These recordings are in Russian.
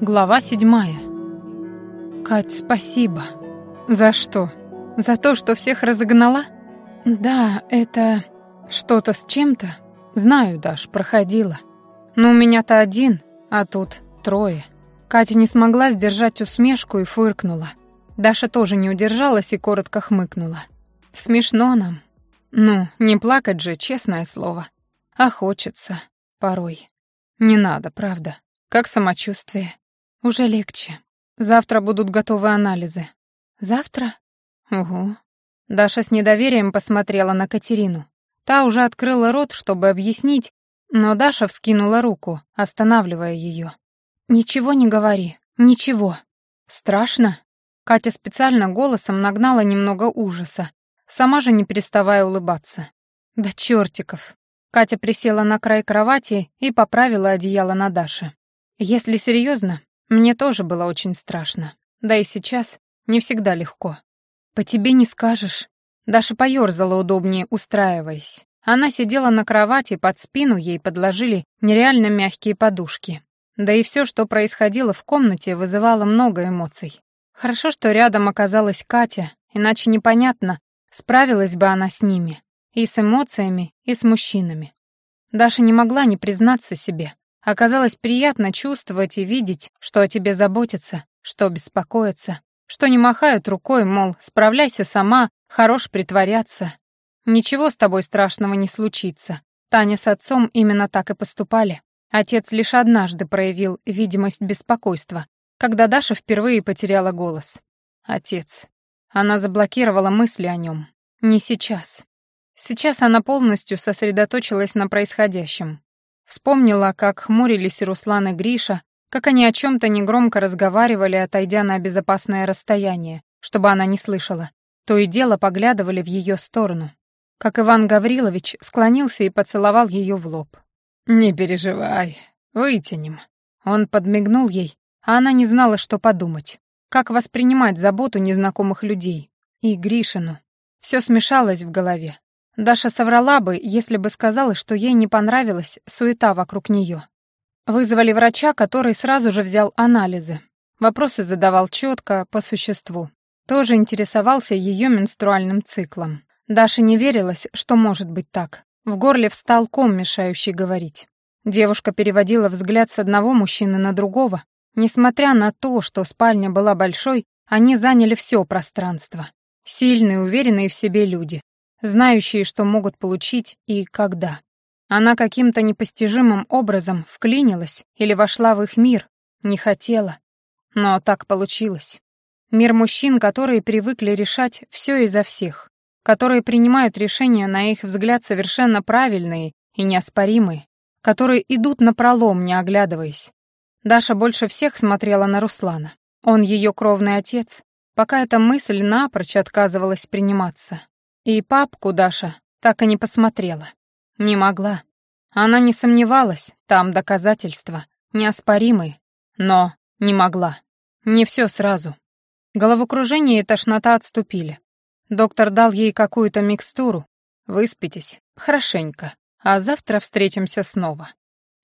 Глава седьмая. Кать, спасибо. За что? За то, что всех разогнала? Да, это что-то с чем-то. Знаю, Даш, проходила. Но у меня-то один, а тут трое. Катя не смогла сдержать усмешку и фыркнула. Даша тоже не удержалась и коротко хмыкнула. Смешно нам. Ну, не плакать же, честное слово. А хочется. Порой. Не надо, правда. Как самочувствие? Уже легче. Завтра будут готовы анализы. Завтра? Угу. Даша с недоверием посмотрела на Катерину. Та уже открыла рот, чтобы объяснить, но Даша вскинула руку, останавливая ее. «Ничего не говори, ничего. Страшно?» Катя специально голосом нагнала немного ужаса, сама же не переставая улыбаться. «Да чертиков!» Катя присела на край кровати и поправила одеяло на Даше. «Если серьезно, мне тоже было очень страшно. Да и сейчас не всегда легко. По тебе не скажешь». Даша поёрзала удобнее, устраиваясь. Она сидела на кровати, под спину ей подложили нереально мягкие подушки. Да и все, что происходило в комнате, вызывало много эмоций. Хорошо, что рядом оказалась Катя, иначе непонятно, справилась бы она с ними. И с эмоциями, и с мужчинами. Даша не могла не признаться себе. Оказалось приятно чувствовать и видеть, что о тебе заботятся, что беспокоятся, что не махают рукой, мол, справляйся сама, хорош притворяться. Ничего с тобой страшного не случится. Таня с отцом именно так и поступали. Отец лишь однажды проявил видимость беспокойства, когда Даша впервые потеряла голос. Отец. Она заблокировала мысли о нем. Не сейчас. Сейчас она полностью сосредоточилась на происходящем. Вспомнила, как хмурились Руслан и Гриша, как они о чем-то негромко разговаривали, отойдя на безопасное расстояние, чтобы она не слышала. То и дело поглядывали в ее сторону. Как Иван Гаврилович склонился и поцеловал ее в лоб. «Не переживай, вытянем». Он подмигнул ей, а она не знала, что подумать. Как воспринимать заботу незнакомых людей? И Гришину. Все смешалось в голове. Даша соврала бы, если бы сказала, что ей не понравилась суета вокруг нее. Вызвали врача, который сразу же взял анализы. Вопросы задавал четко, по существу. Тоже интересовался ее менструальным циклом. Даша не верилась, что может быть так. В горле встал ком, мешающий говорить. Девушка переводила взгляд с одного мужчины на другого. Несмотря на то, что спальня была большой, они заняли все пространство. Сильные, уверенные в себе люди, знающие, что могут получить и когда. Она каким-то непостижимым образом вклинилась или вошла в их мир, не хотела. Но так получилось. Мир мужчин, которые привыкли решать все изо всех которые принимают решения, на их взгляд, совершенно правильные и неоспоримые, которые идут на пролом, не оглядываясь. Даша больше всех смотрела на Руслана. Он ее кровный отец, пока эта мысль напрочь отказывалась приниматься. И папку Даша так и не посмотрела. Не могла. Она не сомневалась, там доказательства, неоспоримые, но не могла. Не все сразу. Головокружение и тошнота отступили. Доктор дал ей какую-то микстуру. Выспитесь, хорошенько, а завтра встретимся снова.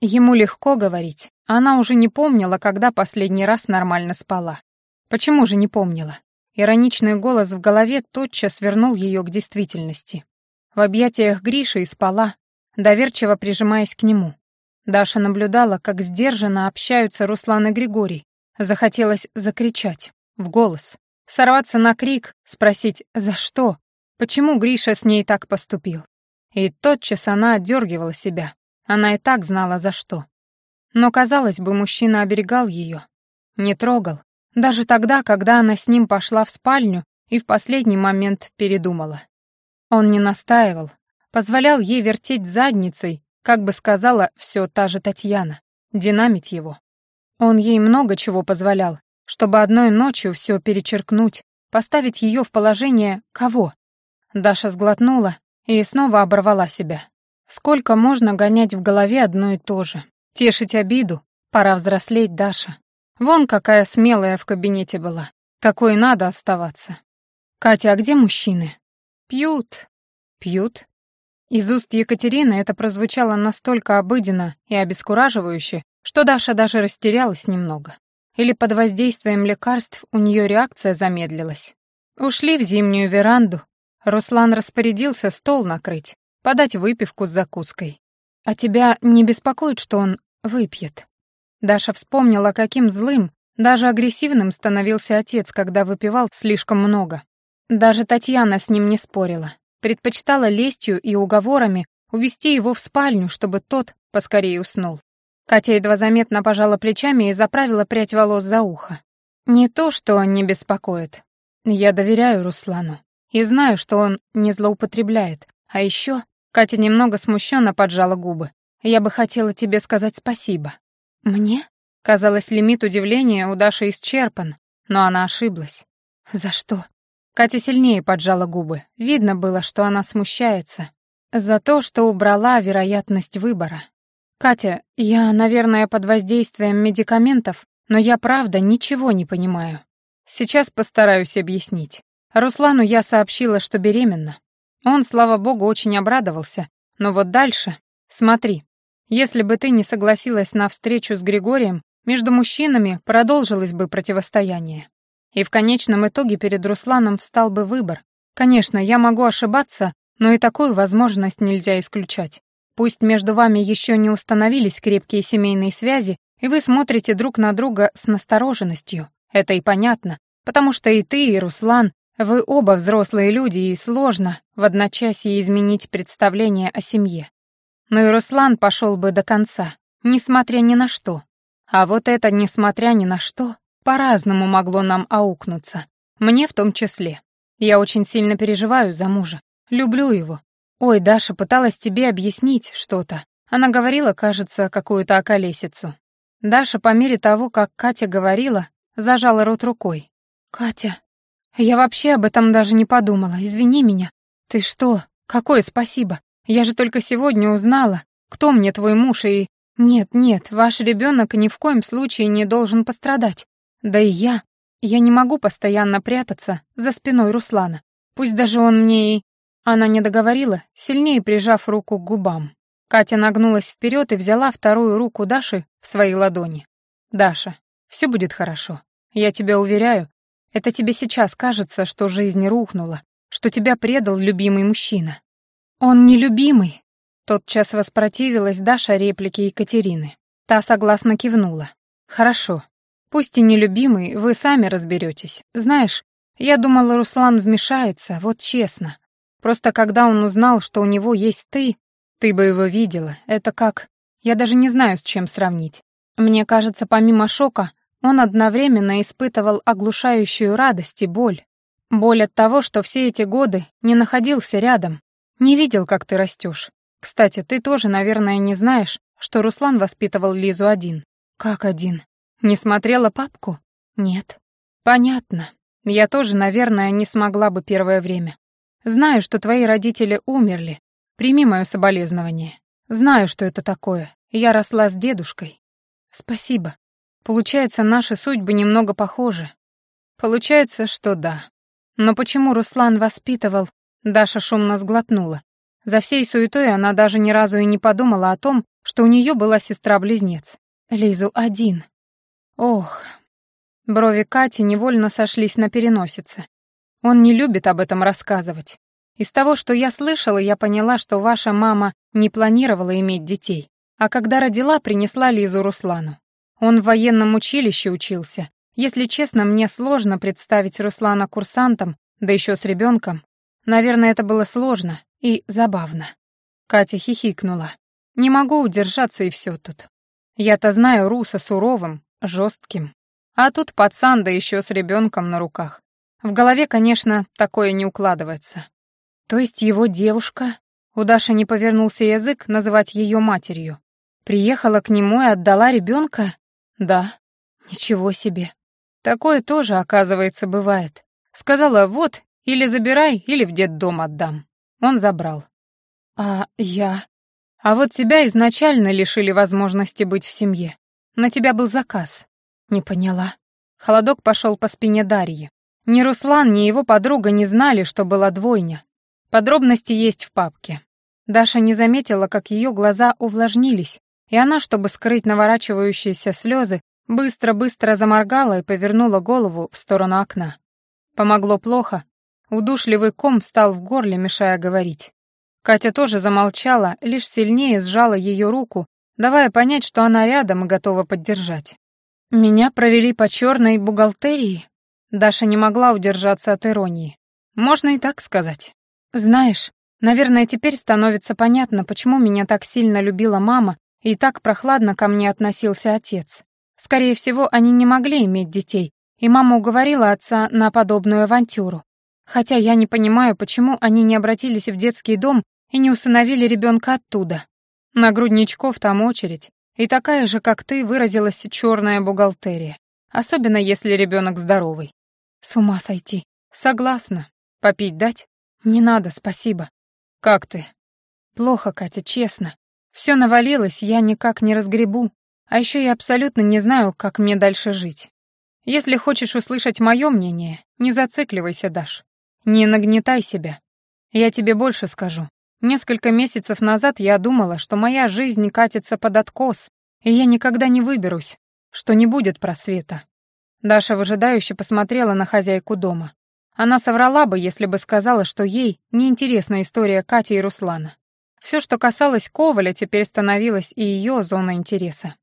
Ему легко говорить. Она уже не помнила, когда последний раз нормально спала. Почему же не помнила? Ироничный голос в голове тотчас вернул ее к действительности. В объятиях Гриши и спала, доверчиво прижимаясь к нему. Даша наблюдала, как сдержанно общаются Руслан и Григорий. Захотелось закричать, в голос, Сорваться на крик, спросить «за что?», почему Гриша с ней так поступил. И тотчас она отдергивала себя. Она и так знала, за что. Но, казалось бы, мужчина оберегал ее. Не трогал. Даже тогда, когда она с ним пошла в спальню и в последний момент передумала. Он не настаивал, позволял ей вертеть задницей, как бы сказала все та же Татьяна, динамить его. Он ей много чего позволял, чтобы одной ночью все перечеркнуть, поставить ее в положение кого? Даша сглотнула и снова оборвала себя. Сколько можно гонять в голове одно и то же? Тешить обиду? Пора взрослеть, Даша. Вон какая смелая в кабинете была. Такой надо оставаться. Катя, а где мужчины? Пьют. Пьют? Из уст Екатерины это прозвучало настолько обыденно и обескураживающе, что Даша даже растерялась немного. или под воздействием лекарств у нее реакция замедлилась. Ушли в зимнюю веранду. Руслан распорядился стол накрыть, подать выпивку с закуской. «А тебя не беспокоит, что он выпьет?» Даша вспомнила, каким злым, даже агрессивным становился отец, когда выпивал слишком много. Даже Татьяна с ним не спорила. Предпочитала лестью и уговорами увести его в спальню, чтобы тот поскорее уснул. Катя едва заметно пожала плечами и заправила прядь волос за ухо. Не то, что он не беспокоит. Я доверяю Руслану и знаю, что он не злоупотребляет. А еще Катя немного смущенно поджала губы. Я бы хотела тебе сказать спасибо. Мне? Казалось, лимит удивления у Даши исчерпан, но она ошиблась. За что? Катя сильнее поджала губы. Видно было, что она смущается. За то, что убрала вероятность выбора. «Катя, я, наверное, под воздействием медикаментов, но я правда ничего не понимаю. Сейчас постараюсь объяснить. Руслану я сообщила, что беременна. Он, слава богу, очень обрадовался. Но вот дальше... Смотри, если бы ты не согласилась на встречу с Григорием, между мужчинами продолжилось бы противостояние. И в конечном итоге перед Русланом встал бы выбор. Конечно, я могу ошибаться, но и такую возможность нельзя исключать. Пусть между вами еще не установились крепкие семейные связи, и вы смотрите друг на друга с настороженностью. Это и понятно, потому что и ты, и Руслан, вы оба взрослые люди, и сложно в одночасье изменить представление о семье. Но и Руслан пошел бы до конца, несмотря ни на что. А вот это, несмотря ни на что, по-разному могло нам аукнуться. Мне в том числе. Я очень сильно переживаю за мужа. Люблю его. Ой, Даша пыталась тебе объяснить что-то. Она говорила, кажется, какую-то околесицу. Даша, по мере того, как Катя говорила, зажала рот рукой. «Катя, я вообще об этом даже не подумала, извини меня. Ты что? Какое спасибо? Я же только сегодня узнала, кто мне твой муж и «Нет, нет, ваш ребенок ни в коем случае не должен пострадать. Да и я. Я не могу постоянно прятаться за спиной Руслана. Пусть даже он мне и...» Она не договорила, сильнее прижав руку к губам. Катя нагнулась вперед и взяла вторую руку Даши в свои ладони. «Даша, все будет хорошо. Я тебя уверяю, это тебе сейчас кажется, что жизнь рухнула, что тебя предал любимый мужчина. Он не любимый, Тотчас воспротивилась Даша реплике Екатерины. Та согласно кивнула. «Хорошо. Пусть и нелюбимый, вы сами разберетесь. Знаешь, я думала, Руслан вмешается, вот честно. Просто когда он узнал, что у него есть ты, ты бы его видела. Это как... Я даже не знаю, с чем сравнить. Мне кажется, помимо шока, он одновременно испытывал оглушающую радость и боль. Боль от того, что все эти годы не находился рядом, не видел, как ты растешь. Кстати, ты тоже, наверное, не знаешь, что Руслан воспитывал Лизу один. Как один? Не смотрела папку? Нет. Понятно. Я тоже, наверное, не смогла бы первое время. Знаю, что твои родители умерли. Прими мое соболезнование. Знаю, что это такое. Я росла с дедушкой. Спасибо. Получается, наши судьбы немного похожи. Получается, что да. Но почему Руслан воспитывал... Даша шумно сглотнула. За всей суетой она даже ни разу и не подумала о том, что у нее была сестра-близнец. Лизу один. Ох. Брови Кати невольно сошлись на переносице. Он не любит об этом рассказывать. Из того, что я слышала, я поняла, что ваша мама не планировала иметь детей, а когда родила, принесла Лизу Руслану. Он в военном училище учился. Если честно, мне сложно представить Руслана курсантом, да еще с ребенком. Наверное, это было сложно, и забавно. Катя хихикнула. Не могу удержаться, и все тут. Я-то знаю Руса суровым, жестким. А тут пацан, да еще с ребенком на руках. В голове, конечно, такое не укладывается. То есть его девушка... У Даши не повернулся язык называть ее матерью. Приехала к нему и отдала ребенка? Да. Ничего себе. Такое тоже, оказывается, бывает. Сказала, вот, или забирай, или в детдом отдам. Он забрал. А я... А вот тебя изначально лишили возможности быть в семье. На тебя был заказ. Не поняла. Холодок пошел по спине Дарьи. Ни Руслан, ни его подруга не знали, что была двойня. Подробности есть в папке. Даша не заметила, как ее глаза увлажнились, и она, чтобы скрыть наворачивающиеся слезы, Быстро-быстро заморгала и повернула голову в сторону окна. Помогло плохо. Удушливый ком встал в горле, мешая говорить. Катя тоже замолчала, лишь сильнее сжала ее руку, давая понять, что она рядом и готова поддержать. Меня провели по черной бухгалтерии. Даша не могла удержаться от иронии. Можно и так сказать. Знаешь, наверное, теперь становится понятно, почему меня так сильно любила мама и так прохладно ко мне относился отец. Скорее всего, они не могли иметь детей, и мама уговорила отца на подобную авантюру. Хотя я не понимаю, почему они не обратились в детский дом и не усыновили ребенка оттуда. На грудничков там очередь, и такая же, как ты, выразилась черная бухгалтерия, особенно если ребенок здоровый. С ума сойти. Согласна. Попить дать? Не надо, спасибо. Как ты? Плохо, Катя, честно. Все навалилось, я никак не разгребу. А еще я абсолютно не знаю, как мне дальше жить. Если хочешь услышать мое мнение, не зацикливайся, Даш. Не нагнетай себя. Я тебе больше скажу. Несколько месяцев назад я думала, что моя жизнь катится под откос, и я никогда не выберусь, что не будет просвета. Даша выжидающе посмотрела на хозяйку дома. Она соврала бы, если бы сказала, что ей неинтересна история Кати и Руслана. Все, что касалось Коваля, теперь становилось и ее зоной интереса.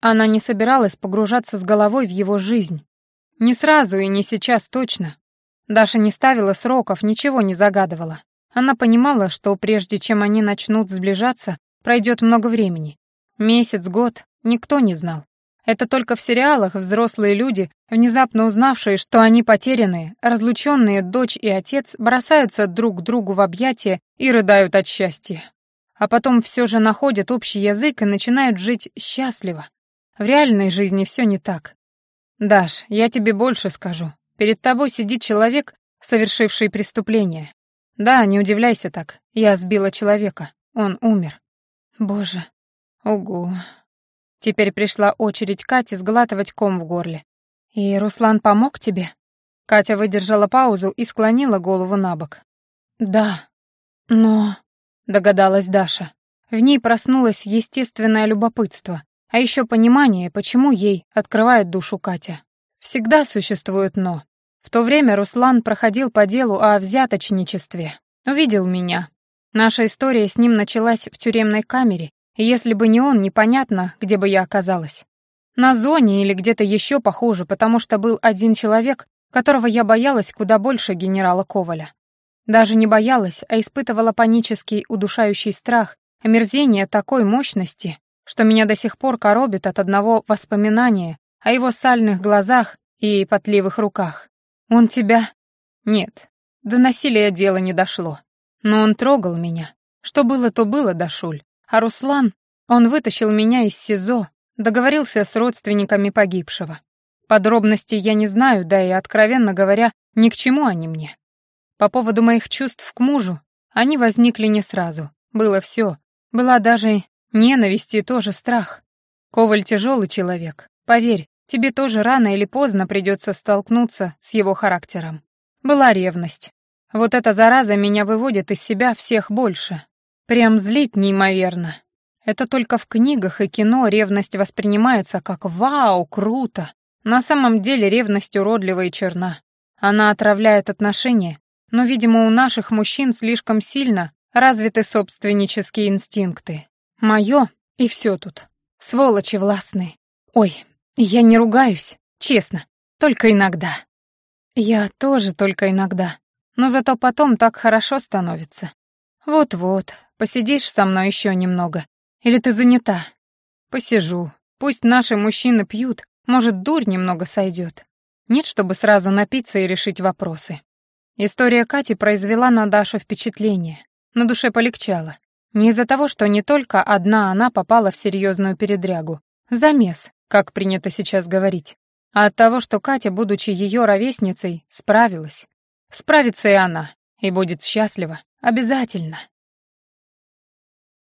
Она не собиралась погружаться с головой в его жизнь. Не сразу и не сейчас точно. Даша не ставила сроков, ничего не загадывала. Она понимала, что прежде чем они начнут сближаться, пройдет много времени. Месяц, год, никто не знал. Это только в сериалах взрослые люди, внезапно узнавшие, что они потерянные, разлученные дочь и отец, бросаются друг к другу в объятия и рыдают от счастья. А потом все же находят общий язык и начинают жить счастливо. В реальной жизни все не так. Даш, я тебе больше скажу. Перед тобой сидит человек, совершивший преступление. Да, не удивляйся так. Я сбила человека. Он умер. Боже. Угу. Теперь пришла очередь Кати сглатывать ком в горле. И Руслан помог тебе? Катя выдержала паузу и склонила голову на бок. Да. Но, догадалась Даша. В ней проснулось естественное любопытство, а еще понимание, почему ей открывает душу Катя. Всегда существует «но». В то время Руслан проходил по делу о взяточничестве. Увидел меня. Наша история с ним началась в тюремной камере, и если бы не он, непонятно, где бы я оказалась. На зоне или где-то еще похуже, потому что был один человек, которого я боялась куда больше генерала Коваля. Даже не боялась, а испытывала панический удушающий страх, омерзение такой мощности, что меня до сих пор коробит от одного воспоминания о его сальных глазах и потливых руках. «Он тебя...» «Нет, до насилия дело не дошло. Но он трогал меня. Что было, то было, Дашуль. А Руслан, он вытащил меня из СИЗО, договорился с родственниками погибшего. Подробностей я не знаю, да и, откровенно говоря, ни к чему они мне. По поводу моих чувств к мужу, они возникли не сразу. Было все. Была даже ненависть и тоже страх. Коваль тяжелый человек. Поверь, Тебе тоже рано или поздно придется столкнуться с его характером. Была ревность. Вот эта зараза меня выводит из себя всех больше. Прям злить неимоверно. Это только в книгах и кино ревность воспринимается как «Вау, круто!». На самом деле ревность уродлива и черна. Она отравляет отношения, но, видимо, у наших мужчин слишком сильно развиты собственнические инстинкты. Моё и все тут. Сволочи властные. Ой, я не ругаюсь, честно, только иногда. Я тоже только иногда, но зато потом так хорошо становится. Вот-вот, посидишь со мной еще немного. Или ты занята? Посижу. Пусть наши мужчины пьют, может, дурь немного сойдет. Нет, чтобы сразу напиться и решить вопросы. История Кати произвела на Дашу впечатление. На душе полегчало. Не из-за того, что не только одна она попала в серьезную передрягу. Замес, как принято сейчас говорить, а от того, что Катя, будучи ее ровесницей, справилась. Справится и она, и будет счастлива. Обязательно.